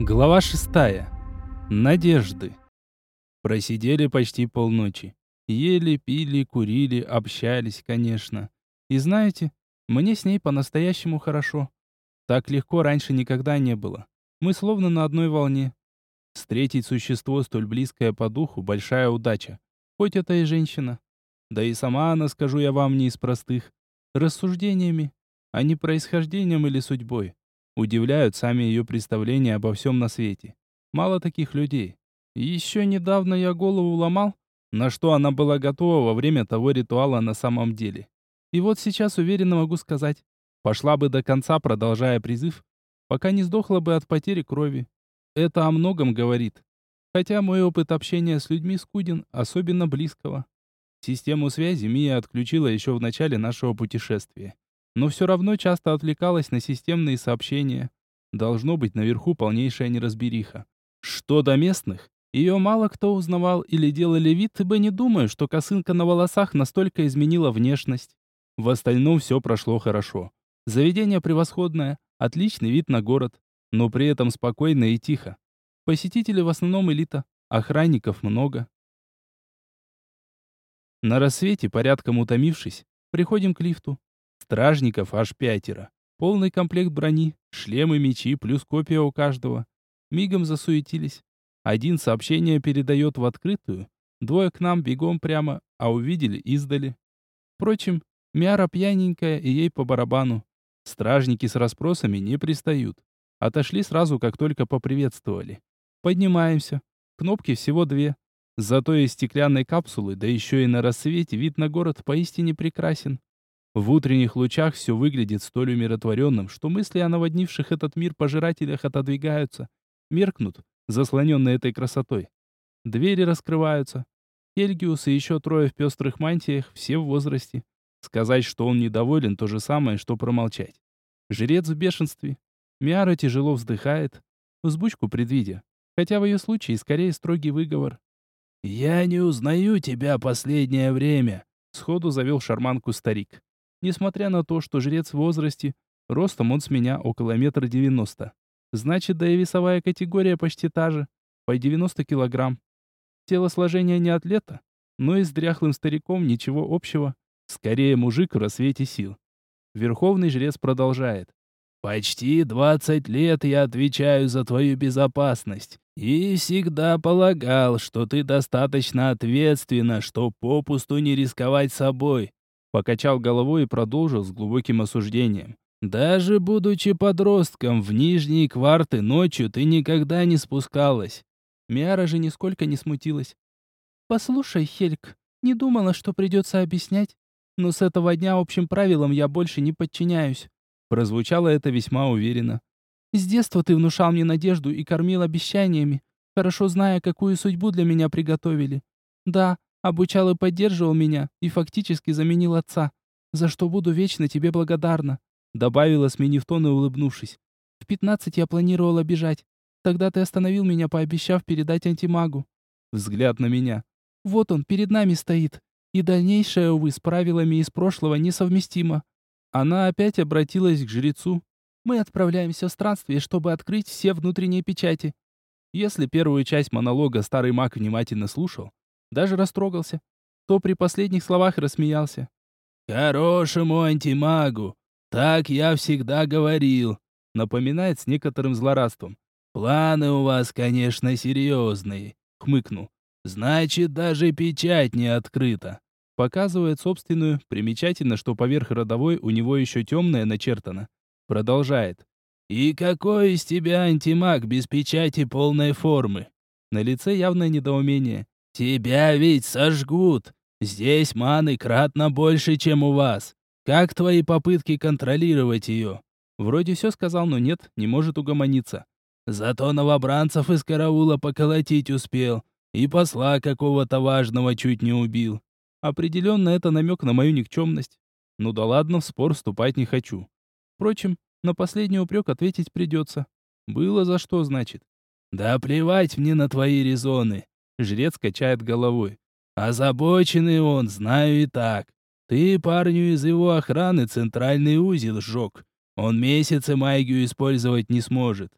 Глава шестая. Надежды. Просидели почти полночи. Ели, пили, курили, общались, конечно. И знаете, мне с ней по-настоящему хорошо. Так легко раньше никогда не было. Мы словно на одной волне. Встретить существо столь близкое по духу – большая удача. Хоть это и женщина. Да и сама она, скажу я вам, не из простых. Рассуждениями, а не происхождением или судьбой. Удивляют сами ее представления обо всем на свете. Мало таких людей. Еще недавно я голову ломал, на что она была готова во время того ритуала на самом деле. И вот сейчас уверенно могу сказать, пошла бы до конца, продолжая призыв, пока не сдохла бы от потери крови. Это о многом говорит. Хотя мой опыт общения с людьми скуден, особенно близкого. Систему связи Мия отключила еще в начале нашего путешествия но все равно часто отвлекалась на системные сообщения. Должно быть наверху полнейшая неразбериха. Что до местных, ее мало кто узнавал или делали вид, ибо не думаю, что косынка на волосах настолько изменила внешность. В остальном все прошло хорошо. Заведение превосходное, отличный вид на город, но при этом спокойно и тихо. Посетители в основном элита, охранников много. На рассвете, порядком утомившись, приходим к лифту. Стражников аж пятеро. Полный комплект брони, шлемы, мечи, плюс копия у каждого. Мигом засуетились. Один сообщение передает в открытую, двое к нам бегом прямо, а увидели издали. Впрочем, Мяра пьяненькая и ей по барабану. Стражники с расспросами не пристают. Отошли сразу, как только поприветствовали. Поднимаемся. Кнопки всего две. Зато из стеклянной капсулы, да еще и на рассвете, вид на город поистине прекрасен. В утренних лучах все выглядит столь умиротворенным, что мысли о наводнивших этот мир пожирателях отодвигаются, меркнут, заслоненные этой красотой. Двери раскрываются. Хельгиус и еще трое в пестрых мантиях, все в возрасте. Сказать, что он недоволен, то же самое, что промолчать. Жрец в бешенстве. Миара тяжело вздыхает, взбучку предвидя. Хотя в ее случае скорее строгий выговор. «Я не узнаю тебя последнее время», — сходу завел шарманку старик. Несмотря на то, что жрец в возрасте, ростом он с меня около метра девяносто. Значит, да и весовая категория почти та же, по 90 килограмм. Телосложение не атлета, но и с дряхлым стариком ничего общего. Скорее мужик в рассвете сил. Верховный жрец продолжает. «Почти двадцать лет я отвечаю за твою безопасность. И всегда полагал, что ты достаточно ответственна, что попусту не рисковать собой. Покачал головой и продолжил с глубоким осуждением. «Даже будучи подростком, в нижние кварты ночью ты никогда не спускалась». Миара же нисколько не смутилась. «Послушай, Хельк, не думала, что придется объяснять, но с этого дня общим правилам я больше не подчиняюсь». Прозвучало это весьма уверенно. «С детства ты внушал мне надежду и кормил обещаниями, хорошо зная, какую судьбу для меня приготовили. Да, Обучал и поддерживал меня, и фактически заменил отца, за что буду вечно тебе благодарна», добавила, сменив тон и улыбнувшись. «В пятнадцать я планировала бежать. Тогда ты остановил меня, пообещав передать антимагу». Взгляд на меня. «Вот он, перед нами стоит. И дальнейшее, увы, с правилами из прошлого несовместимо». Она опять обратилась к жрецу. «Мы отправляемся в странствие, чтобы открыть все внутренние печати». Если первую часть монолога старый маг внимательно слушал, даже растрогался, то при последних словах рассмеялся. «Хорошему антимагу! Так я всегда говорил!» Напоминает с некоторым злорадством. «Планы у вас, конечно, серьезные», — хмыкнул. «Значит, даже печать не открыта». Показывает собственную, примечательно, что поверх родовой у него еще темная начертана. Продолжает. «И какой из тебя антимаг без печати полной формы?» На лице явное недоумение. «Тебя ведь сожгут. Здесь маны кратно больше, чем у вас. Как твои попытки контролировать ее?» Вроде все сказал, но нет, не может угомониться. Зато новобранцев из караула поколотить успел. И посла какого-то важного чуть не убил. Определенно это намек на мою никчемность. Ну да ладно, в спор вступать не хочу. Впрочем, на последний упрек ответить придется. Было за что, значит. Да плевать мне на твои резоны. Жрец качает головой. Озабоченный он, знаю и так. Ты парню из его охраны центральный узел сжег. Он месяцы магию использовать не сможет.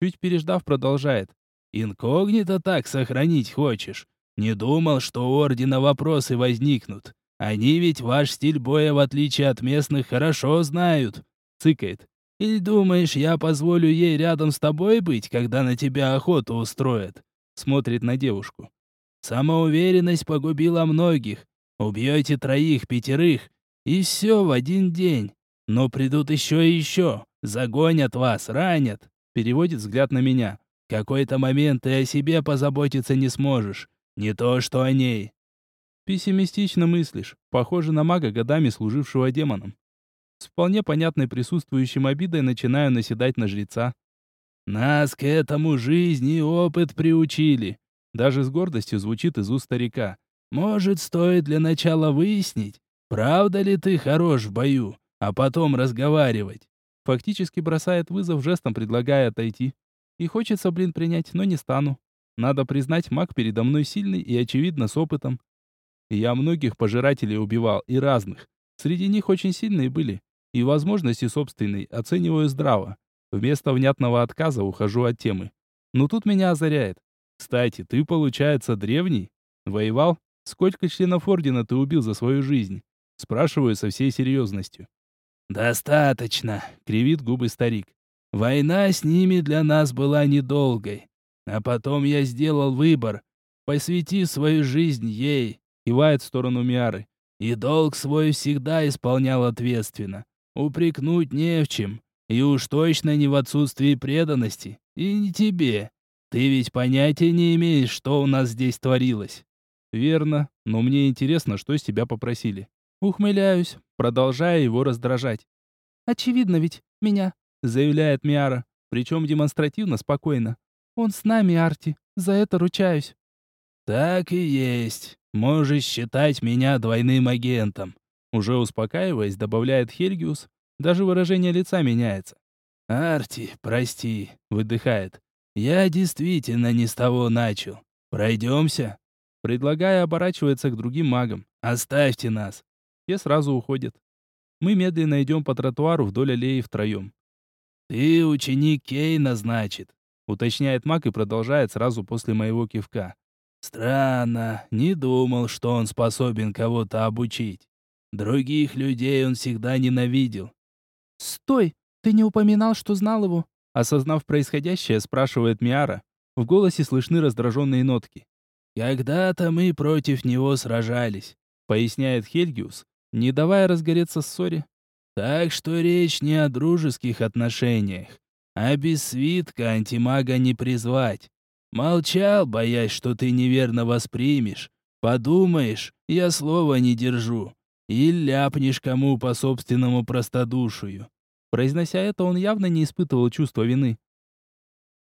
Чуть переждав, продолжает. «Инкогнито так сохранить хочешь? Не думал, что у Ордена вопросы возникнут. Они ведь ваш стиль боя, в отличие от местных, хорошо знают». Цыкает. «Или думаешь, я позволю ей рядом с тобой быть, когда на тебя охоту устроят?» Смотрит на девушку. «Самоуверенность погубила многих. Убьете троих, пятерых, и все в один день. Но придут еще и еще. Загонят вас, ранят. Переводит взгляд на меня. Какой-то момент ты о себе позаботиться не сможешь. Не то, что о ней. Пессимистично мыслишь. Похоже на мага, годами служившего демоном. С вполне понятной присутствующим обидой начинаю наседать на жреца. Нас к этому жизнь и опыт приучили. Даже с гордостью звучит из уст старика. Может, стоит для начала выяснить, правда ли ты хорош в бою, а потом разговаривать. Фактически бросает вызов жестом, предлагая отойти. И хочется, блин, принять, но не стану. Надо признать, маг передо мной сильный и, очевидно, с опытом. Я многих пожирателей убивал, и разных. Среди них очень сильные были. И возможности собственной оцениваю здраво. Вместо внятного отказа ухожу от темы. Но тут меня озаряет. Кстати, ты, получается, древний? Воевал? Сколько членов Ордена ты убил за свою жизнь? Спрашиваю со всей серьезностью. «Достаточно», — кривит губы старик. «Война с ними для нас была недолгой. А потом я сделал выбор, посвятив свою жизнь ей», — кивает в сторону Миары. «И долг свой всегда исполнял ответственно. Упрекнуть не в чем, и уж точно не в отсутствии преданности. И не тебе. Ты ведь понятия не имеешь, что у нас здесь творилось». «Верно, но мне интересно, что с тебя попросили». Ухмыляюсь, продолжая его раздражать. «Очевидно ведь, меня», — заявляет Миара, причем демонстративно спокойно. «Он с нами, Арти, за это ручаюсь». «Так и есть. Можешь считать меня двойным агентом», — уже успокаиваясь, добавляет Хельгиус. Даже выражение лица меняется. «Арти, прости», — выдыхает. «Я действительно не с того начал. Пройдемся?» Предлагая оборачивается к другим магам. «Оставьте нас. Те сразу уходят. Мы медленно идем по тротуару вдоль аллеи втроем. «Ты ученик Кейна, значит?» уточняет маг и продолжает сразу после моего кивка. «Странно. Не думал, что он способен кого-то обучить. Других людей он всегда ненавидел». «Стой! Ты не упоминал, что знал его?» Осознав происходящее, спрашивает Миара. В голосе слышны раздраженные нотки. «Когда-то мы против него сражались», — поясняет Хельгиус, не давая разгореться ссоре. Так что речь не о дружеских отношениях, а без свитка антимага не призвать. Молчал, боясь, что ты неверно воспримешь. Подумаешь, я слова не держу. И ляпнешь кому по собственному простодушию. Произнося это, он явно не испытывал чувства вины.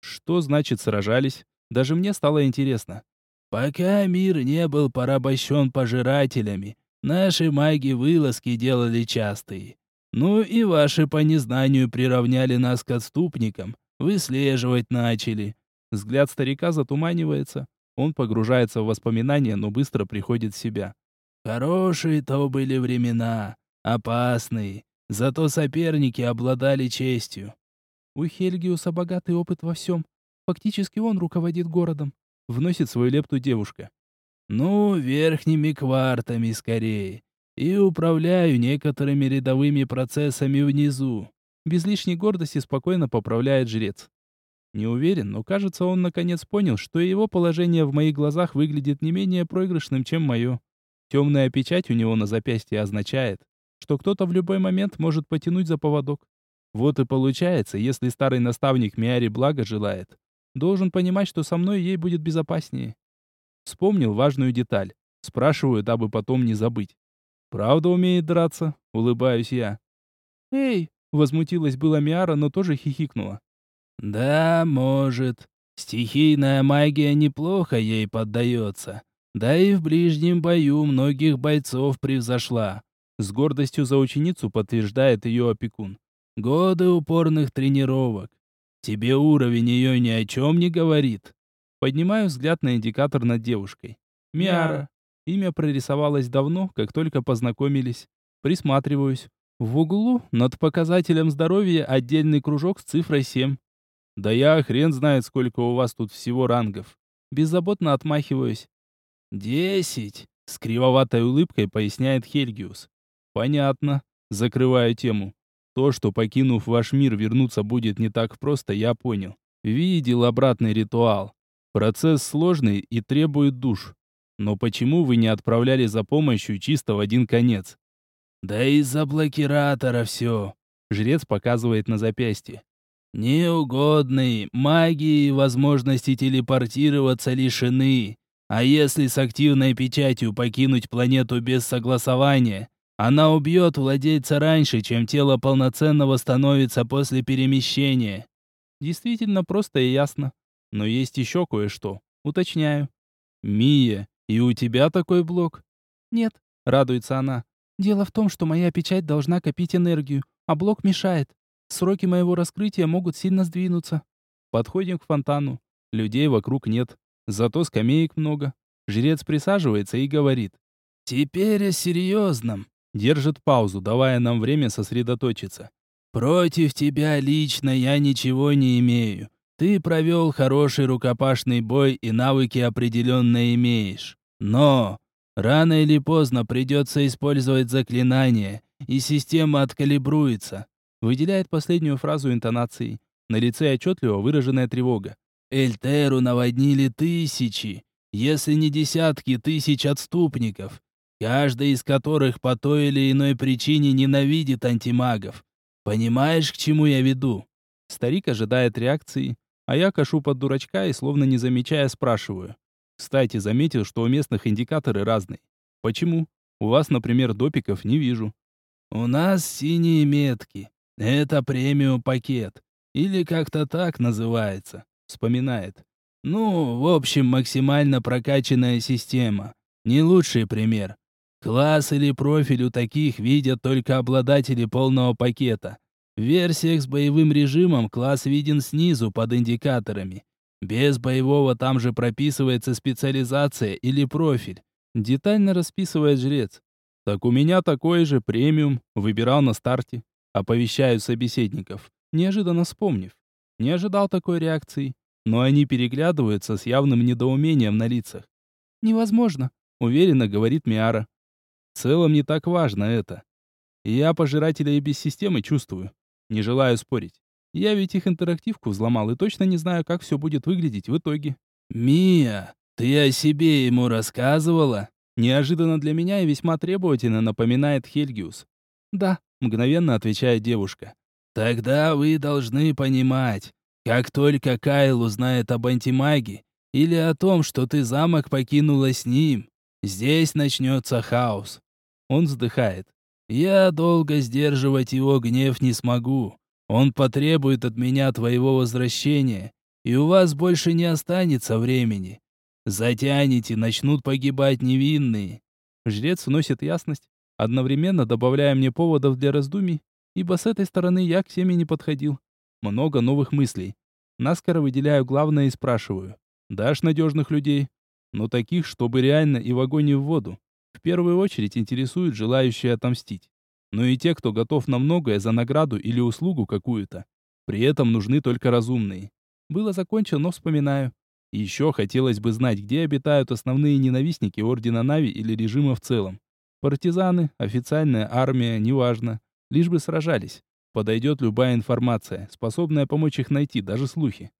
Что значит сражались? Даже мне стало интересно. Пока мир не был порабощен пожирателями, Наши маги вылазки делали частые. Ну и ваши по незнанию приравняли нас к отступникам, выслеживать начали. Взгляд старика затуманивается. Он погружается в воспоминания, но быстро приходит в себя. Хорошие то были времена, опасные. Зато соперники обладали честью. У Хельгиуса богатый опыт во всем. Фактически он руководит городом. Вносит свою лепту девушка. Ну, верхними квартами скорее. И управляю некоторыми рядовыми процессами внизу. Без лишней гордости спокойно поправляет жрец. Не уверен, но кажется, он наконец понял, что его положение в моих глазах выглядит не менее проигрышным, чем мое. Темная печать у него на запястье означает, что кто-то в любой момент может потянуть за поводок. Вот и получается, если старый наставник Миари благо желает, должен понимать, что со мной ей будет безопаснее. Вспомнил важную деталь. Спрашиваю, дабы потом не забыть. «Правда умеет драться?» — улыбаюсь я. «Эй!» — возмутилась была Миара, но тоже хихикнула. «Да, может. Стихийная магия неплохо ей поддается. Да и в ближнем бою многих бойцов превзошла». С гордостью за ученицу подтверждает ее опекун. «Годы упорных тренировок. Тебе уровень ее ни о чем не говорит?» Поднимаю взгляд на индикатор над девушкой. Миара. Имя прорисовалось давно, как только познакомились. Присматриваюсь. В углу над показателем здоровья отдельный кружок с цифрой 7. Да я хрен знает, сколько у вас тут всего рангов. Беззаботно отмахиваюсь. «Десять!» — с кривоватой улыбкой поясняет Хельгиус. «Понятно». Закрываю тему. То, что, покинув ваш мир, вернуться будет не так просто, я понял. Видел обратный ритуал. Процесс сложный и требует душ. Но почему вы не отправляли за помощью чисто в один конец? Да из-за блокиратора все. Жрец показывает на запястье. Неугодный, магии и возможности телепортироваться лишены. А если с активной печатью покинуть планету без согласования, она убьет владельца раньше, чем тело полноценно восстановится после перемещения. Действительно просто и ясно. Но есть еще кое-что. Уточняю. Мия, и у тебя такой блок? Нет, радуется она. Дело в том, что моя печать должна копить энергию, а блок мешает. Сроки моего раскрытия могут сильно сдвинуться. Подходим к фонтану. Людей вокруг нет. Зато скамеек много. Жрец присаживается и говорит. «Теперь о серьезном». Держит паузу, давая нам время сосредоточиться. «Против тебя лично я ничего не имею. Ты провел хороший рукопашный бой и навыки определенно имеешь. Но рано или поздно придется использовать заклинание, и система откалибруется. Выделяет последнюю фразу интонацией. На лице отчетливо выраженная тревога. Эльтеру наводнили тысячи, если не десятки тысяч отступников, каждый из которых по той или иной причине ненавидит антимагов. Понимаешь, к чему я веду? Старик ожидает реакции, а я кашу под дурачка и, словно не замечая, спрашиваю. Кстати, заметил, что у местных индикаторы разные. Почему? У вас, например, допиков не вижу. У нас синие метки. Это премиум-пакет. Или как-то так называется. Вспоминает. Ну, в общем, максимально прокачанная система. Не лучший пример. Класс или профиль у таких видят только обладатели полного пакета. В версиях с боевым режимом класс виден снизу под индикаторами. Без боевого там же прописывается специализация или профиль. Детально расписывает жрец. Так у меня такой же премиум, выбирал на старте. Оповещаю собеседников, неожиданно вспомнив. Не ожидал такой реакции, но они переглядываются с явным недоумением на лицах. «Невозможно», — уверенно говорит Миара. «В целом не так важно это. Я пожирателя и без системы чувствую. Не желаю спорить. Я ведь их интерактивку взломал и точно не знаю, как все будет выглядеть в итоге». «Мия, ты о себе ему рассказывала?» Неожиданно для меня и весьма требовательно напоминает Хельгиус. «Да», — мгновенно отвечает девушка. «Тогда вы должны понимать, как только Кайл узнает об антимаге или о том, что ты замок покинула с ним, здесь начнется хаос». Он вздыхает. «Я долго сдерживать его гнев не смогу. Он потребует от меня твоего возвращения, и у вас больше не останется времени. Затянете, начнут погибать невинные. Жрец вносит ясность, одновременно добавляя мне поводов для раздумий, ибо с этой стороны я к теме не подходил. Много новых мыслей. Наскоро выделяю главное и спрашиваю. Дашь надежных людей? Но таких, чтобы реально и в огонь и в воду. В первую очередь интересуют желающие отомстить. Но и те, кто готов на многое за награду или услугу какую-то. При этом нужны только разумные. Было закончено, но вспоминаю. Еще хотелось бы знать, где обитают основные ненавистники Ордена Нави или режима в целом. Партизаны, официальная армия, неважно. Лишь бы сражались. Подойдет любая информация, способная помочь их найти, даже слухи.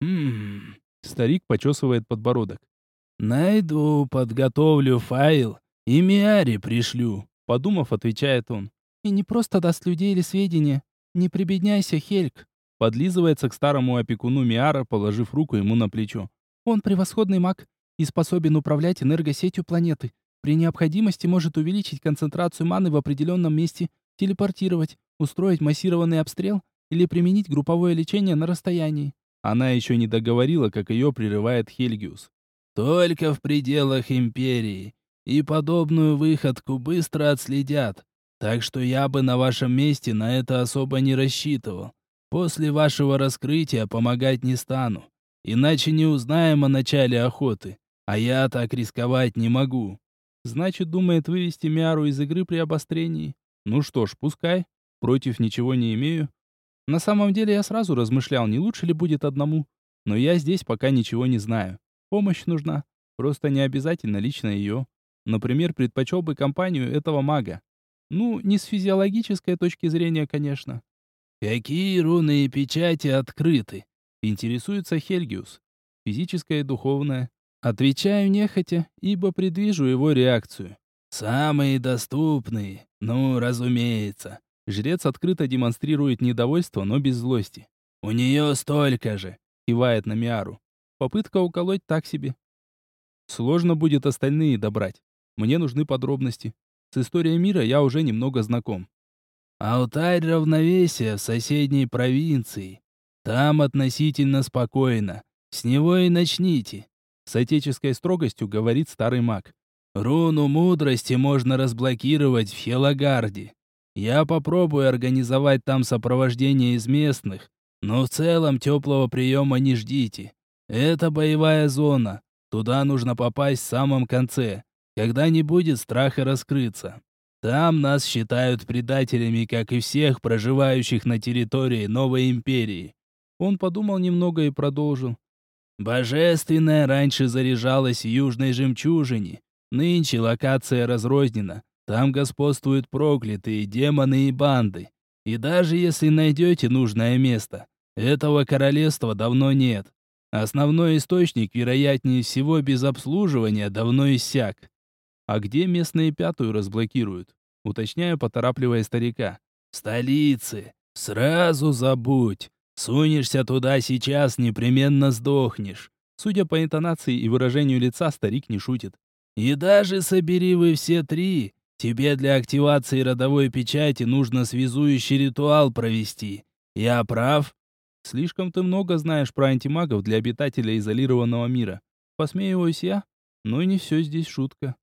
Хм. Старик почесывает подбородок. Найду, подготовлю файл и Миаре пришлю. Подумав, отвечает он. И не просто даст людей или сведения. Не прибедняйся, Хельк. Подлизывается к старому опекуну Миара, положив руку ему на плечо. Он превосходный маг и способен управлять энергосетью планеты. При необходимости может увеличить концентрацию маны в определенном месте, телепортировать, устроить массированный обстрел или применить групповое лечение на расстоянии. Она еще не договорила, как ее прерывает Хельгиус. «Только в пределах Империи. И подобную выходку быстро отследят. Так что я бы на вашем месте на это особо не рассчитывал. После вашего раскрытия помогать не стану. Иначе не узнаем о начале охоты. А я так рисковать не могу. Значит, думает вывести Миару из игры при обострении. Ну что ж, пускай. Против ничего не имею. На самом деле я сразу размышлял, не лучше ли будет одному. Но я здесь пока ничего не знаю. Помощь нужна. Просто не обязательно лично ее. Например, предпочел бы компанию этого мага. Ну, не с физиологической точки зрения, конечно. «Какие руны и печати открыты?» Интересуется Хельгиус. Физическое и духовное. Отвечаю нехотя, ибо предвижу его реакцию. «Самые доступные. Ну, разумеется». Жрец открыто демонстрирует недовольство, но без злости. «У нее столько же», — кивает на Миару. Попытка уколоть так себе. Сложно будет остальные добрать. Мне нужны подробности. С историей мира я уже немного знаком. Алтарь равновесия в соседней провинции. Там относительно спокойно. С него и начните. С отеческой строгостью говорит старый маг. Руну мудрости можно разблокировать в Хелагарде. Я попробую организовать там сопровождение из местных, но в целом теплого приема не ждите. Это боевая зона. Туда нужно попасть в самом конце когда не будет страха раскрыться. Там нас считают предателями, как и всех проживающих на территории новой империи. Он подумал немного и продолжил. Божественная раньше заряжалась в Южной Жемчужине. Нынче локация разрознена. Там господствуют проклятые демоны и банды. И даже если найдете нужное место, этого королевства давно нет. Основной источник, вероятнее всего, без обслуживания давно иссяк. А где местные пятую разблокируют? Уточняю, поторапливая старика. Столицы. Сразу забудь. Сунешься туда сейчас, непременно сдохнешь. Судя по интонации и выражению лица, старик не шутит. И даже собери вы все три, тебе для активации родовой печати нужно связующий ритуал провести. Я прав? Слишком ты много знаешь про антимагов для обитателя изолированного мира. Посмеиваюсь я, но не все здесь шутка.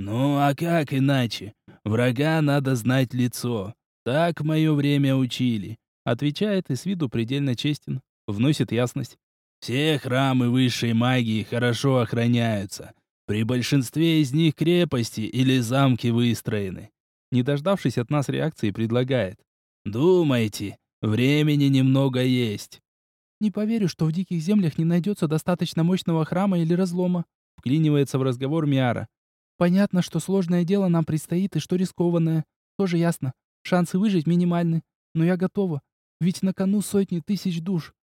«Ну, а как иначе? Врага надо знать лицо. Так мое время учили», — отвечает и с виду предельно честен. Вносит ясность. «Все храмы высшей магии хорошо охраняются. При большинстве из них крепости или замки выстроены». Не дождавшись от нас реакции, предлагает. «Думайте, времени немного есть». «Не поверю, что в диких землях не найдется достаточно мощного храма или разлома», — вклинивается в разговор Миара. Понятно, что сложное дело нам предстоит и что рискованное. Тоже ясно. Шансы выжить минимальны. Но я готова. Ведь на кону сотни тысяч душ.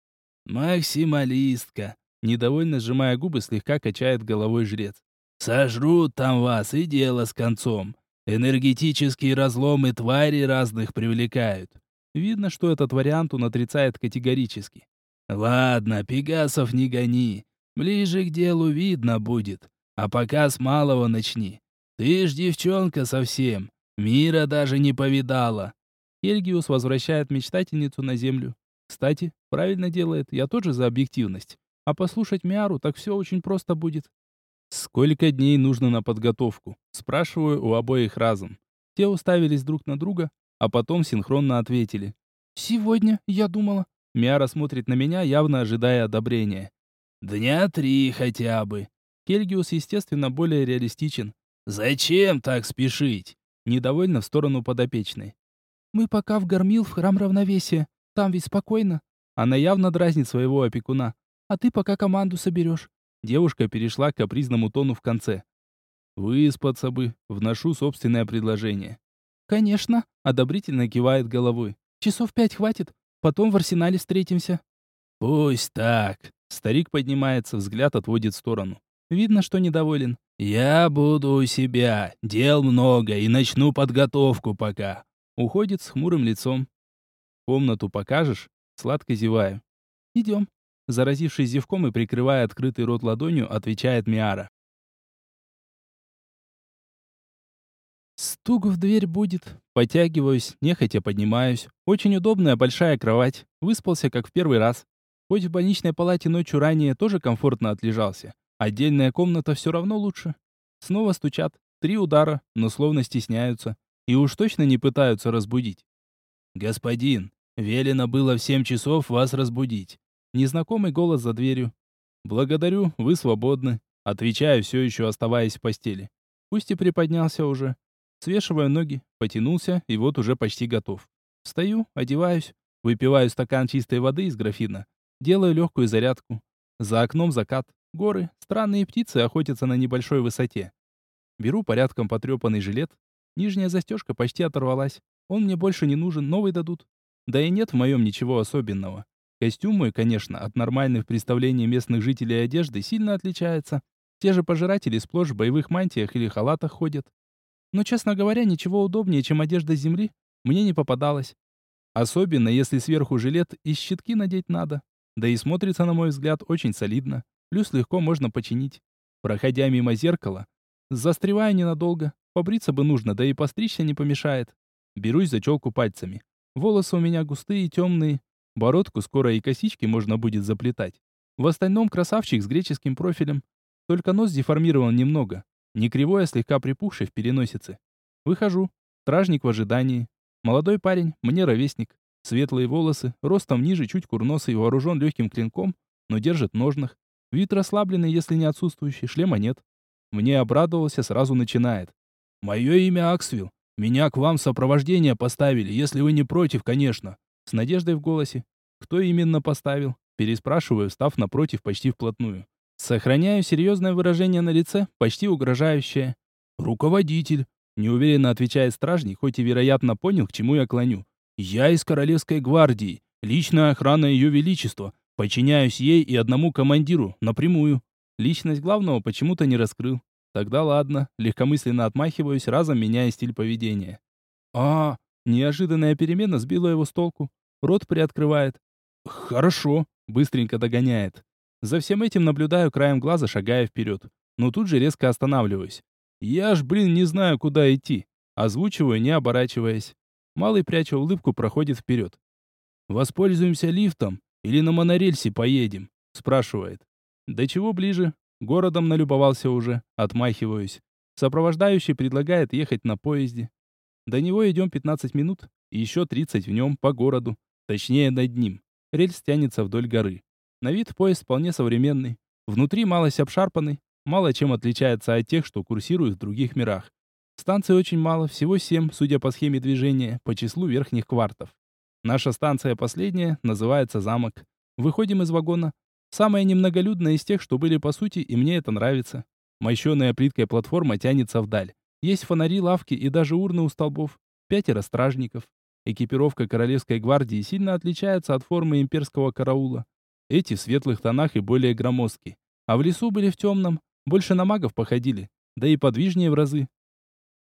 Максималистка. Недовольно сжимая губы, слегка качает головой жрец. Сожрут там вас, и дело с концом. Энергетические разломы твари разных привлекают. Видно, что этот вариант он отрицает категорически. Ладно, Пегасов не гони. Ближе к делу видно будет. А пока с малого начни. Ты ж девчонка совсем. Мира даже не повидала. Хельгиус возвращает мечтательницу на землю. Кстати, правильно делает, я тоже за объективность. А послушать Миару так все очень просто будет. Сколько дней нужно на подготовку? Спрашиваю у обоих разом. Те уставились друг на друга, а потом синхронно ответили. «Сегодня, я думала». Миара смотрит на меня, явно ожидая одобрения. «Дня три хотя бы», Кельгиус, естественно, более реалистичен. «Зачем так спешить?» Недовольно в сторону подопечной. «Мы пока в Гормил в храм равновесия. Там ведь спокойно». Она явно дразнит своего опекуна. «А ты пока команду соберешь». Девушка перешла к капризному тону в конце. «Выспаться бы. Вношу собственное предложение». «Конечно», — одобрительно кивает головой. «Часов пять хватит. Потом в арсенале встретимся». «Пусть так». Старик поднимается, взгляд отводит в сторону. Видно, что недоволен. «Я буду у себя. Дел много, и начну подготовку пока». Уходит с хмурым лицом. «Комнату покажешь?» Сладко зеваю. «Идем». Заразившись зевком и прикрывая открытый рот ладонью, отвечает Миара. Стук в дверь будет. Потягиваюсь, нехотя поднимаюсь. Очень удобная большая кровать. Выспался, как в первый раз. Хоть в больничной палате ночью ранее тоже комфортно отлежался. Отдельная комната все равно лучше. Снова стучат. Три удара, но словно стесняются. И уж точно не пытаются разбудить. «Господин, велено было в семь часов вас разбудить». Незнакомый голос за дверью. «Благодарю, вы свободны». Отвечаю, все еще оставаясь в постели. Пусть и приподнялся уже. Свешиваю ноги, потянулся, и вот уже почти готов. Встаю, одеваюсь. Выпиваю стакан чистой воды из графина. Делаю легкую зарядку. За окном закат. Горы. Странные птицы охотятся на небольшой высоте. Беру порядком потрепанный жилет. Нижняя застежка почти оторвалась. Он мне больше не нужен, новый дадут. Да и нет в моем ничего особенного. Костюм мой, конечно, от нормальных представлений местных жителей одежды сильно отличается. Те же пожиратели сплошь в боевых мантиях или халатах ходят. Но, честно говоря, ничего удобнее, чем одежда земли, мне не попадалось. Особенно, если сверху жилет и щитки надеть надо. Да и смотрится, на мой взгляд, очень солидно. Плюс легко можно починить. Проходя мимо зеркала, застреваю ненадолго. Побриться бы нужно, да и постричься не помешает. Берусь за челку пальцами. Волосы у меня густые и темные. Бородку скоро и косички можно будет заплетать. В остальном красавчик с греческим профилем. Только нос деформирован немного. Не кривой, а слегка припухший в переносице. Выхожу. Стражник в ожидании. Молодой парень, мне ровесник. Светлые волосы, ростом ниже, чуть курносый, вооружен легким клинком, но держит в ножнах. Вид расслабленный, если не отсутствующий, шлема нет. Мне обрадовался, сразу начинает. «Мое имя Аксвилл. Меня к вам в сопровождение поставили, если вы не против, конечно». С надеждой в голосе. «Кто именно поставил?» Переспрашиваю, встав напротив почти вплотную. Сохраняю серьезное выражение на лице, почти угрожающее. «Руководитель», — неуверенно отвечает стражник, хоть и вероятно понял, к чему я клоню. «Я из Королевской гвардии, личная охрана Ее Величества. Подчиняюсь ей и одному командиру, напрямую». Личность главного почему-то не раскрыл. Тогда ладно, легкомысленно отмахиваюсь, разом меняя стиль поведения. А, неожиданная перемена сбила его с толку. Рот приоткрывает. Хорошо, быстренько догоняет. За всем этим наблюдаю краем глаза, шагая вперед. Но тут же резко останавливаюсь. Я ж, блин, не знаю, куда идти. Озвучиваю, не оборачиваясь. Малый, пряча улыбку, проходит вперед. «Воспользуемся лифтом или на монорельсе поедем?» Спрашивает. «Да чего ближе?» Городом налюбовался уже. Отмахиваюсь. Сопровождающий предлагает ехать на поезде. До него идем 15 минут, и еще 30 в нем по городу. Точнее, над ним. Рельс тянется вдоль горы. На вид поезд вполне современный. Внутри малость обшарпанный, мало чем отличается от тех, что курсируют в других мирах. Станций очень мало, всего семь, судя по схеме движения, по числу верхних квартов. Наша станция последняя, называется «Замок». Выходим из вагона. Самая немноголюдная из тех, что были по сути, и мне это нравится. Мощеная плиткой платформа тянется вдаль. Есть фонари, лавки и даже урны у столбов. Пятеро стражников. Экипировка Королевской гвардии сильно отличается от формы имперского караула. Эти в светлых тонах и более громоздки. А в лесу были в темном, больше на магов походили, да и подвижнее в разы.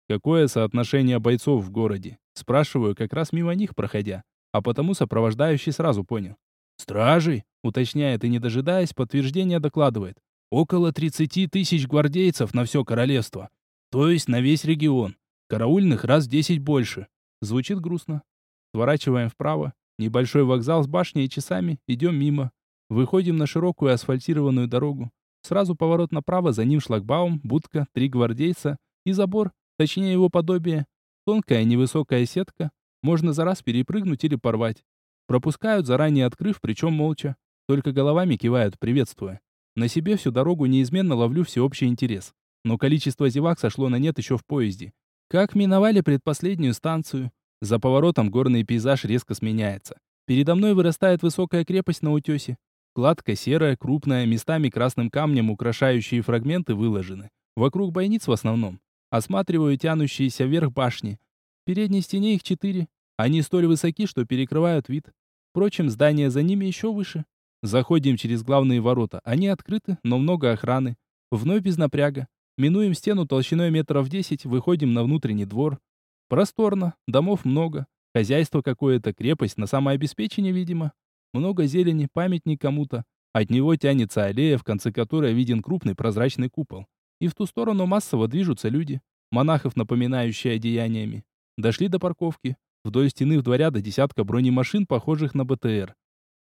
Какое соотношение бойцов в городе? Спрашиваю, как раз мимо них проходя, а потому сопровождающий сразу понял. «Стражей!» — уточняет и, не дожидаясь, подтверждения докладывает. «Около 30 тысяч гвардейцев на все королевство. То есть на весь регион. Караульных раз в 10 больше». Звучит грустно. Сворачиваем вправо. Небольшой вокзал с башней и часами. Идем мимо. Выходим на широкую асфальтированную дорогу. Сразу поворот направо, за ним шлагбаум, будка, три гвардейца и забор, точнее его подобие. Тонкая невысокая сетка. Можно за раз перепрыгнуть или порвать. Пропускают, заранее открыв, причем молча. Только головами кивают, приветствуя. На себе всю дорогу неизменно ловлю всеобщий интерес. Но количество зевак сошло на нет еще в поезде. Как миновали предпоследнюю станцию, за поворотом горный пейзаж резко сменяется. Передо мной вырастает высокая крепость на утесе. Кладка серая, крупная, местами красным камнем украшающие фрагменты выложены. Вокруг бойниц в основном. Осматриваю тянущиеся вверх башни. В передней стене их четыре. Они столь высоки, что перекрывают вид. Впрочем, здания за ними еще выше. Заходим через главные ворота. Они открыты, но много охраны. Вновь без напряга. Минуем стену толщиной метров десять, выходим на внутренний двор. Просторно, домов много. Хозяйство какое-то, крепость на самообеспечение, видимо. Много зелени, памятник кому-то. От него тянется аллея, в конце которой виден крупный прозрачный купол. И в ту сторону массово движутся люди, монахов напоминающие одеяниями. Дошли до парковки. Вдоль стены в два ряда десятка бронемашин, похожих на БТР.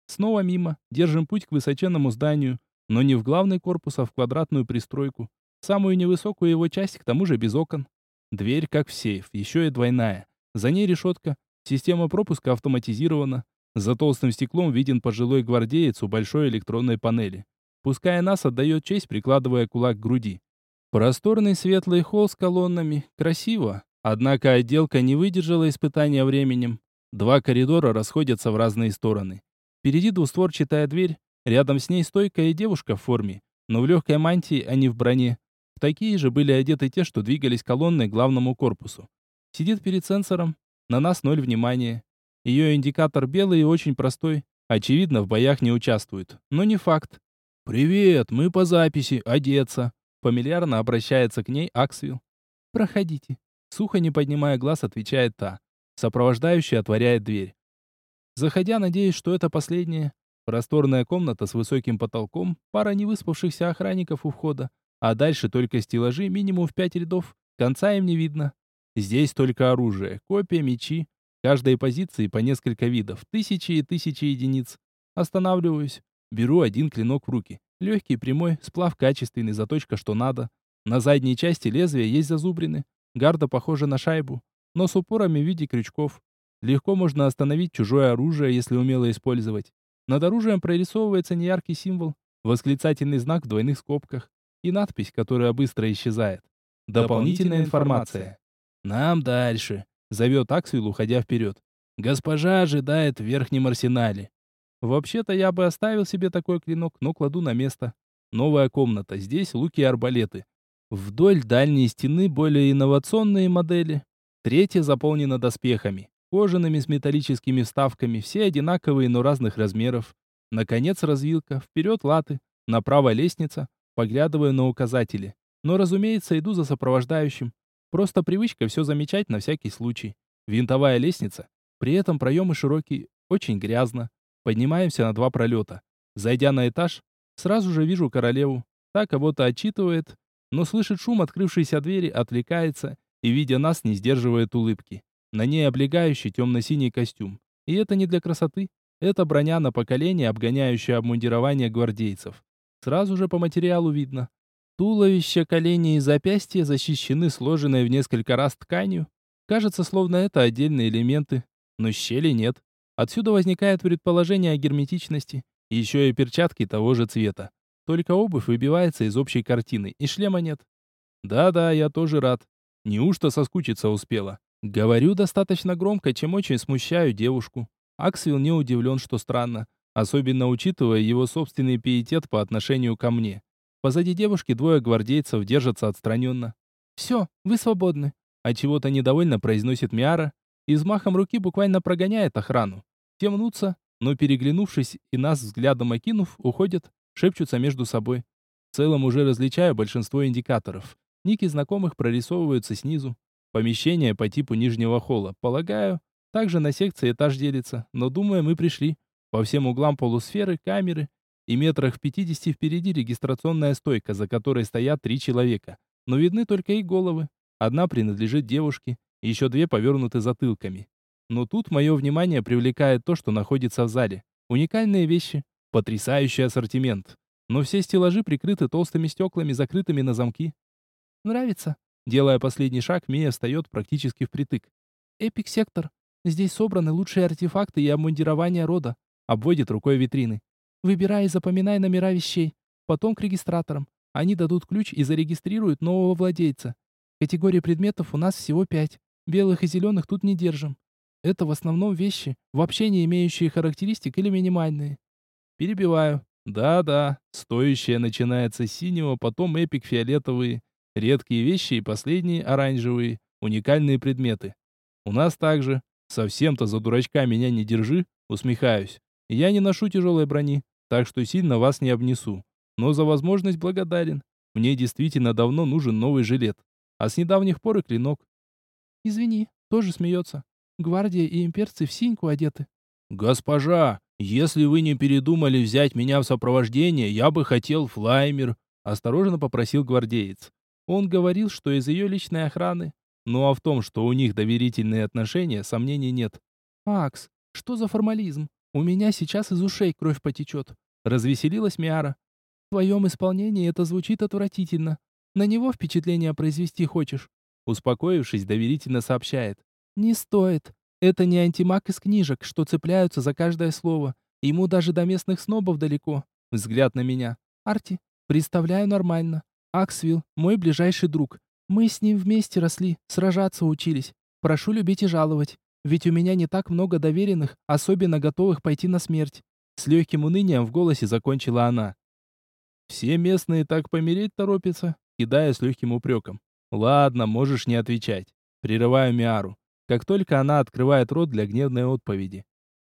Снова мимо, держим путь к высоченному зданию, но не в главный корпус, а в квадратную пристройку. Самую невысокую его часть, к тому же без окон. Дверь, как в сейф, еще и двойная. За ней решетка. Система пропуска автоматизирована. За толстым стеклом виден пожилой гвардеец у большой электронной панели. Пускай нас отдает честь, прикладывая кулак к груди. Просторный светлый холл с колоннами. Красиво. Однако отделка не выдержала испытания временем. Два коридора расходятся в разные стороны. Впереди двустворчатая дверь, рядом с ней стойкая девушка в форме, но в легкой мантии, а не в броне. Такие же были одеты те, что двигались колонной к главному корпусу. Сидит перед сенсором, на нас ноль внимания. Ее индикатор белый и очень простой, очевидно, в боях не участвует, но не факт. «Привет, мы по записи, одеться», фамильярно обращается к ней Аксвилл. «Проходите», сухо не поднимая глаз, отвечает та. Сопровождающий отворяет дверь. Заходя, надеюсь, что это последняя. Просторная комната с высоким потолком, пара невыспавшихся охранников у входа, а дальше только стеллажи минимум в пять рядов, конца им не видно. Здесь только оружие, копия, мечи, каждой позиции по несколько видов, тысячи и тысячи единиц. Останавливаюсь, беру один клинок в руки. Легкий, прямой, сплав качественный, заточка что надо. На задней части лезвия есть зазубрины. Гарда похожа на шайбу, но с упорами в виде крючков. Легко можно остановить чужое оружие, если умело использовать. Над оружием прорисовывается неяркий символ, восклицательный знак в двойных скобках и надпись, которая быстро исчезает. Дополнительная информация. «Нам дальше», — зовет Аксвилл, уходя вперед. «Госпожа ожидает в верхнем арсенале». Вообще-то я бы оставил себе такой клинок, но кладу на место. Новая комната, здесь луки и арбалеты. Вдоль дальней стены более инновационные модели. Третья заполнена доспехами, кожаными с металлическими вставками, все одинаковые, но разных размеров. Наконец развилка, вперед латы, направо лестница, поглядываю на указатели. Но, разумеется, иду за сопровождающим. Просто привычка все замечать на всякий случай. Винтовая лестница, при этом проемы широкие, очень грязно. Поднимаемся на два пролета. Зайдя на этаж, сразу же вижу королеву. Та кого-то отчитывает, но слышит шум открывшейся двери, отвлекается и, видя нас, не сдерживает улыбки. На ней облегающий темно-синий костюм. И это не для красоты. Это броня на поколение, обгоняющая обмундирование гвардейцев. Сразу же по материалу видно. Туловище, колени и запястья защищены сложенной в несколько раз тканью. Кажется, словно это отдельные элементы. Но щели нет. Отсюда возникает предположение о герметичности. Еще и перчатки того же цвета. Только обувь выбивается из общей картины, и шлема нет. Да-да, я тоже рад. Неужто соскучиться успела? Говорю достаточно громко, чем очень смущаю девушку. Аксвилл не удивлен, что странно, особенно учитывая его собственный пиетет по отношению ко мне. Позади девушки двое гвардейцев держатся отстраненно. «Все, вы свободны», а чего-то недовольно произносит Миара и взмахом руки буквально прогоняет охрану. Те мнутся, но переглянувшись и нас взглядом окинув, уходят, шепчутся между собой. В целом уже различаю большинство индикаторов. Ники знакомых прорисовываются снизу. Помещение по типу нижнего холла, полагаю, также на секции этаж делится, но думаю, мы пришли. По всем углам полусферы, камеры, и метрах в 50 впереди регистрационная стойка, за которой стоят три человека. Но видны только их головы. Одна принадлежит девушке, еще две повернуты затылками. Но тут мое внимание привлекает то, что находится в зале. Уникальные вещи, потрясающий ассортимент. Но все стеллажи прикрыты толстыми стеклами, закрытыми на замки. Нравится? Делая последний шаг, Мия встает практически впритык. Эпик-сектор. Здесь собраны лучшие артефакты и обмундирование рода. Обводит рукой витрины. Выбирай и запоминай номера вещей. Потом к регистраторам. Они дадут ключ и зарегистрируют нового владельца. Категории предметов у нас всего пять. Белых и зеленых тут не держим. Это в основном вещи, вообще не имеющие характеристик или минимальные. Перебиваю. Да-да, стоящее начинается с синего, потом эпик фиолетовые, редкие вещи и последние оранжевые, уникальные предметы. У нас также. Совсем-то за дурачка меня не держи, усмехаюсь. Я не ношу тяжелой брони, так что сильно вас не обнесу. Но за возможность благодарен. Мне действительно давно нужен новый жилет. А с недавних пор и клинок. Извини, тоже смеется. Гвардия и имперцы в синьку одеты. Госпожа, если вы не передумали взять меня в сопровождение, я бы хотел флаймер, осторожно попросил гвардеец. Он говорил, что из ее личной охраны. Ну а в том, что у них доверительные отношения, сомнений нет. Акс, что за формализм? У меня сейчас из ушей кровь потечет. Развеселилась Миара. В твоем исполнении это звучит отвратительно. На него впечатление произвести хочешь?» Успокоившись, доверительно сообщает. «Не стоит. Это не антимаг из книжек, что цепляются за каждое слово. Ему даже до местных снобов далеко. Взгляд на меня. Арти, представляю нормально. Аксвилл, мой ближайший друг. Мы с ним вместе росли, сражаться учились. Прошу любить и жаловать. Ведь у меня не так много доверенных, особенно готовых пойти на смерть. С легким унынием в голосе закончила она. Все местные так помереть торопятся, кидая с легким упреком. Ладно, можешь не отвечать. Прерываю Миару, как только она открывает рот для гневной отповеди.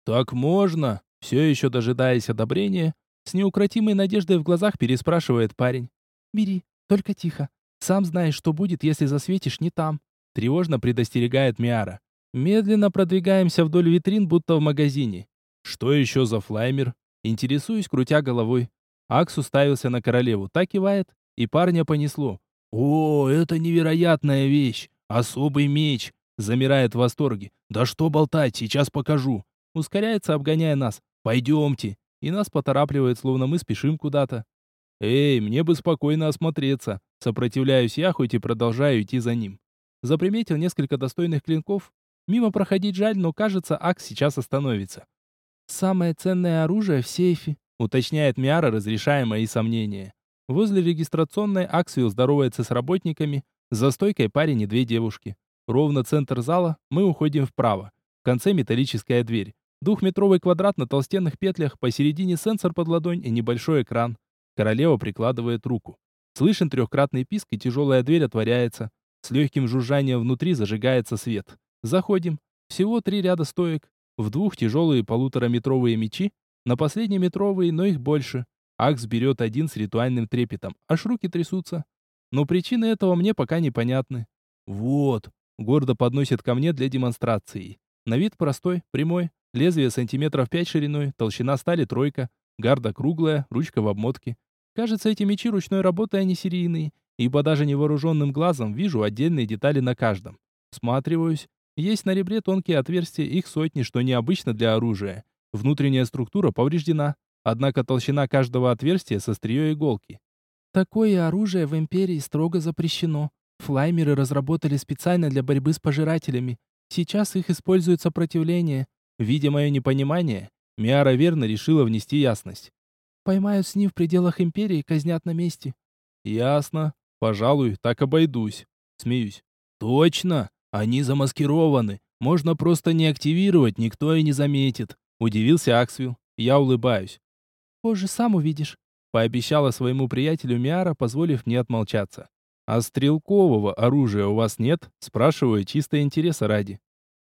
Так можно? Все еще дожидаясь одобрения, с неукротимой надеждой в глазах переспрашивает парень. «Бери, только тихо. Сам знаешь, что будет, если засветишь не там». Тревожно предостерегает Миара. Медленно продвигаемся вдоль витрин, будто в магазине. Что еще за флаймер? Интересуюсь, крутя головой. Акс уставился на королеву, так кивает, и парня понесло. «О, это невероятная вещь! Особый меч!» Замирает в восторге. «Да что болтать, сейчас покажу!» Ускоряется, обгоняя нас. «Пойдемте!» И нас поторапливает, словно мы спешим куда-то. «Эй, мне бы спокойно осмотреться!» Сопротивляюсь я, хоть и продолжаю идти за ним. Заприметил несколько достойных клинков. Мимо проходить жаль, но кажется, Акс сейчас остановится. «Самое ценное оружие в сейфе», уточняет Миара, разрешая мои сомнения. Возле регистрационной Аксвилл здоровается с работниками, за стойкой парень и две девушки. Ровно центр зала, мы уходим вправо. В конце металлическая дверь. Двухметровый квадрат на толстенных петлях, посередине сенсор под ладонь и небольшой экран. Королева прикладывает руку. Слышен трехкратный писк, и тяжелая дверь отворяется. С легким жужжанием внутри зажигается свет. Заходим. Всего три ряда стоек. В двух тяжелые полутораметровые мечи, на последней метровые, но их больше. Акс берет один с ритуальным трепетом, аж руки трясутся. Но причины этого мне пока непонятны. Вот, гордо подносит ко мне для демонстрации. На вид простой, прямой, лезвие сантиметров 5 шириной, толщина стали тройка, гарда круглая, ручка в обмотке. Кажется, эти мечи ручной работы, а не серийные, ибо даже невооруженным глазом вижу отдельные детали на каждом. Сматриваюсь. Есть на ребре тонкие отверстия, их сотни, что необычно для оружия. Внутренняя структура повреждена, однако толщина каждого отверстия со стрие иголки. Такое оружие в Империи строго запрещено. Флаймеры разработали специально для борьбы с пожирателями. Сейчас их используют сопротивление. Видя мое непонимание, Миара верно решила внести ясность. Поймают с ним в пределах Империи, казнят на месте. Ясно. Пожалуй, так обойдусь. Смеюсь. Точно. Они замаскированы. Можно просто не активировать, никто и не заметит. Удивился Аксвилл. Я улыбаюсь. Позже сам увидишь. Пообещала своему приятелю Миара, позволив мне отмолчаться. «А стрелкового оружия у вас нет?» Спрашиваю чисто интереса ради.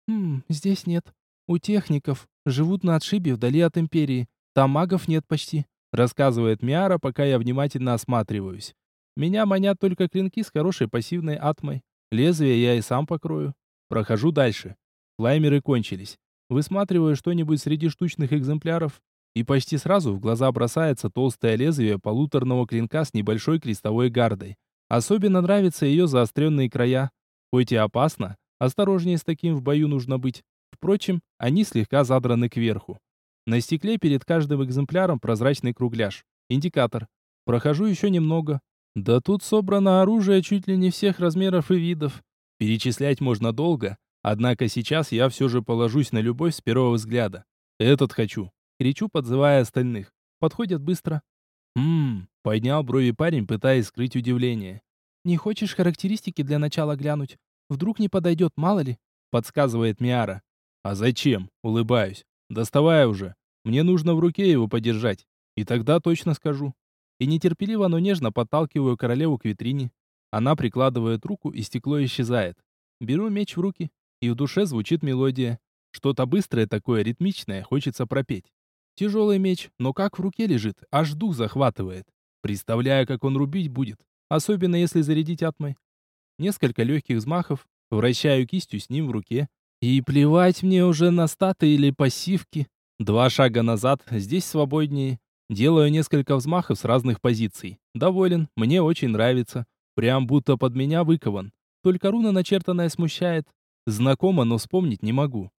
«Хм, здесь нет. У техников. Живут на отшибе вдали от Империи. Там магов нет почти», рассказывает Миара, пока я внимательно осматриваюсь. Меня манят только клинки с хорошей пассивной атмой. Лезвие я и сам покрою. Прохожу дальше. Лаймеры кончились. Высматриваю что-нибудь среди штучных экземпляров, и почти сразу в глаза бросается толстое лезвие полуторного клинка с небольшой крестовой гардой. Особенно нравятся ее заостренные края. Хоть и опасно, осторожнее с таким в бою нужно быть. Впрочем, они слегка задраны кверху. На стекле перед каждым экземпляром прозрачный кругляш. Индикатор. Прохожу еще немного. Да тут собрано оружие чуть ли не всех размеров и видов. Перечислять можно долго, однако сейчас я все же положусь на любовь с первого взгляда. Этот хочу. Кричу, подзывая остальных. Подходят быстро. «Ммм», — поднял брови парень, пытаясь скрыть удивление. «Не хочешь характеристики для начала глянуть? Вдруг не подойдет, мало ли?» — подсказывает Миара. «А зачем?» — улыбаюсь. «Доставай уже. Мне нужно в руке его подержать. И тогда точно скажу». И нетерпеливо, но нежно подталкиваю королеву к витрине. Она прикладывает руку, и стекло исчезает. Беру меч в руки, и в душе звучит мелодия. Что-то быстрое такое, ритмичное, хочется пропеть. Тяжелый меч, но как в руке лежит, аж дух захватывает. Представляю, как он рубить будет, особенно если зарядить атмой. Несколько легких взмахов, вращаю кистью с ним в руке. И плевать мне уже на статы или пассивки. Два шага назад, здесь свободнее. Делаю несколько взмахов с разных позиций. Доволен, мне очень нравится. Прям будто под меня выкован. Только руна начертанная смущает. Знакомо, но вспомнить не могу.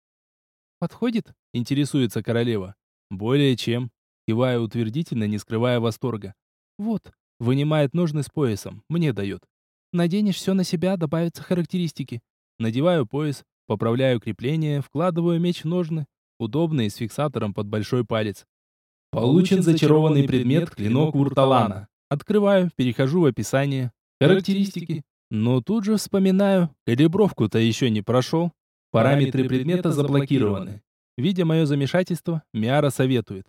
«Подходит?» — интересуется королева. «Более чем». Кивая утвердительно, не скрывая восторга. «Вот». Вынимает ножны с поясом. Мне дает. «Наденешь все на себя, добавятся характеристики». Надеваю пояс, поправляю крепление, вкладываю меч в ножны. Удобные, с фиксатором под большой палец. Получен зачарованный предмет клинок Урталана. Открываю, перехожу в описание. Характеристики. Но тут же вспоминаю, калибровку-то еще не прошел. Параметры предмета заблокированы. Видя мое замешательство, Миара советует.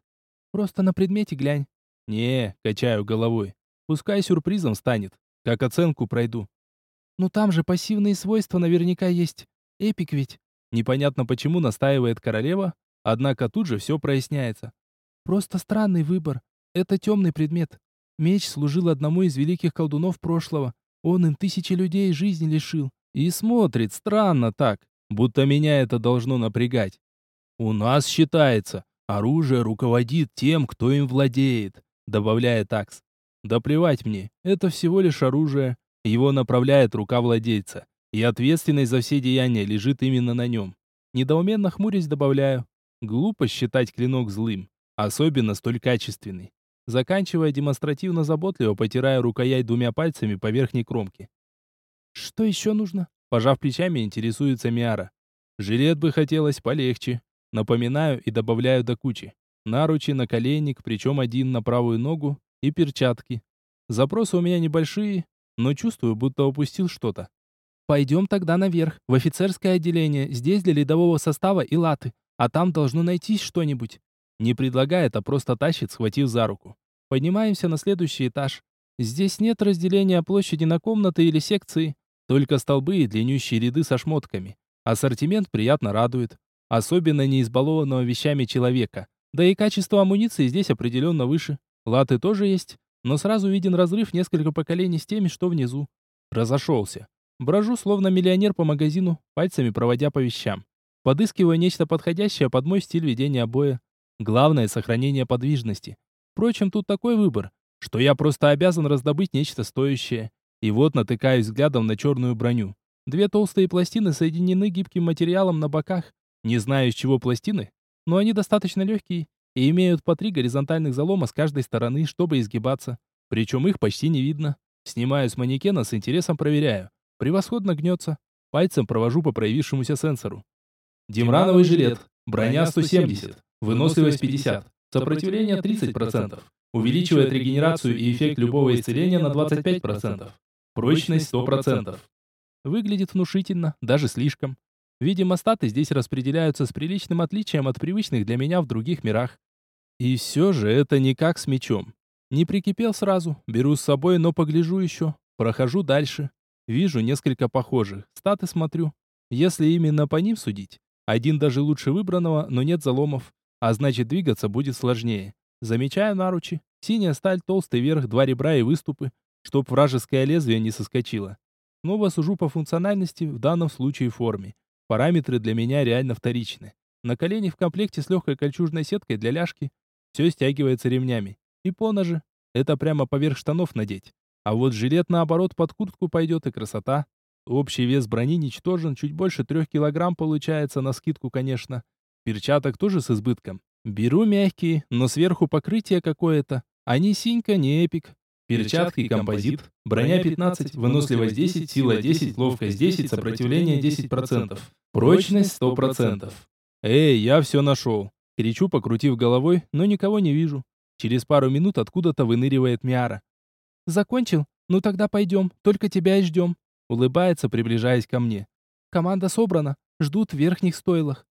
Просто на предмете глянь. Не, качаю головой. Пускай сюрпризом станет, как оценку пройду. Ну там же пассивные свойства наверняка есть. Эпик ведь. Непонятно почему настаивает королева, однако тут же все проясняется. Просто странный выбор. Это темный предмет. Меч служил одному из великих колдунов прошлого. Он им тысячи людей жизни лишил. И смотрит странно так, будто меня это должно напрягать. У нас считается, оружие руководит тем, кто им владеет, добавляет Акс. Да плевать мне, это всего лишь оружие. Его направляет рука владельца, и ответственность за все деяния лежит именно на нем. Недоуменно хмурясь добавляю. Глупо считать клинок злым, особенно столь качественный заканчивая демонстративно заботливо, потирая рукоять двумя пальцами по верхней кромке. «Что еще нужно?» Пожав плечами, интересуется Миара. «Жилет бы хотелось полегче. Напоминаю и добавляю до кучи. Наручи, наколенник, причем один на правую ногу, и перчатки. Запросы у меня небольшие, но чувствую, будто упустил что-то. Пойдем тогда наверх, в офицерское отделение. Здесь для рядового состава и латы. А там должно найтись что-нибудь. Не предлагает, а просто тащит, схватив за руку. Поднимаемся на следующий этаж. Здесь нет разделения площади на комнаты или секции, только столбы и длиннющие ряды со шмотками. Ассортимент приятно радует, особенно не избалованного вещами человека. Да и качество амуниции здесь определенно выше. Латы тоже есть, но сразу виден разрыв несколько поколений с теми, что внизу. Разошелся. Брожу, словно миллионер по магазину, пальцами проводя по вещам. Подыскиваю нечто подходящее под мой стиль ведения боя. Главное — сохранение подвижности. Впрочем, тут такой выбор, что я просто обязан раздобыть нечто стоящее. И вот натыкаюсь взглядом на черную броню. Две толстые пластины соединены гибким материалом на боках. Не знаю, из чего пластины, но они достаточно легкие и имеют по три горизонтальных залома с каждой стороны, чтобы изгибаться. Причем их почти не видно. Снимаю с манекена, с интересом проверяю. Превосходно гнется. Пальцем провожу по проявившемуся сенсору. Демрановый жилет. Броня 170. Выносливость 50. Сопротивление 30%. Увеличивает регенерацию и эффект любого исцеления на 25%. Прочность 100%. Выглядит внушительно, даже слишком. Видимо, статы здесь распределяются с приличным отличием от привычных для меня в других мирах. И все же это не как с мечом. Не прикипел сразу, беру с собой, но погляжу еще. Прохожу дальше. Вижу несколько похожих, статы смотрю. Если именно по ним судить, один даже лучше выбранного, но нет заломов а значит двигаться будет сложнее. Замечаю наручи. Синяя сталь, толстый верх, два ребра и выступы, чтоб вражеское лезвие не соскочило. Снова сужу по функциональности, в данном случае форме. Параметры для меня реально вторичны. На колени в комплекте с легкой кольчужной сеткой для ляжки. Все стягивается ремнями. И поножи. Это прямо поверх штанов надеть. А вот жилет наоборот под куртку пойдет и красота. Общий вес брони ничтожен, чуть больше трех килограмм получается, на скидку, конечно. Перчаток тоже с избытком. Беру мягкие, но сверху покрытие какое-то. А ни синька, ни эпик. Перчатки композит. Броня 15, выносливость 10, сила 10, ловкость 10, сопротивление 10%. Прочность 100%. Эй, я все нашел. Кричу, покрутив головой, но никого не вижу. Через пару минут откуда-то выныривает Миара. «Закончил? Ну тогда пойдем, только тебя и ждем». Улыбается, приближаясь ко мне. «Команда собрана, ждут в верхних стойлах.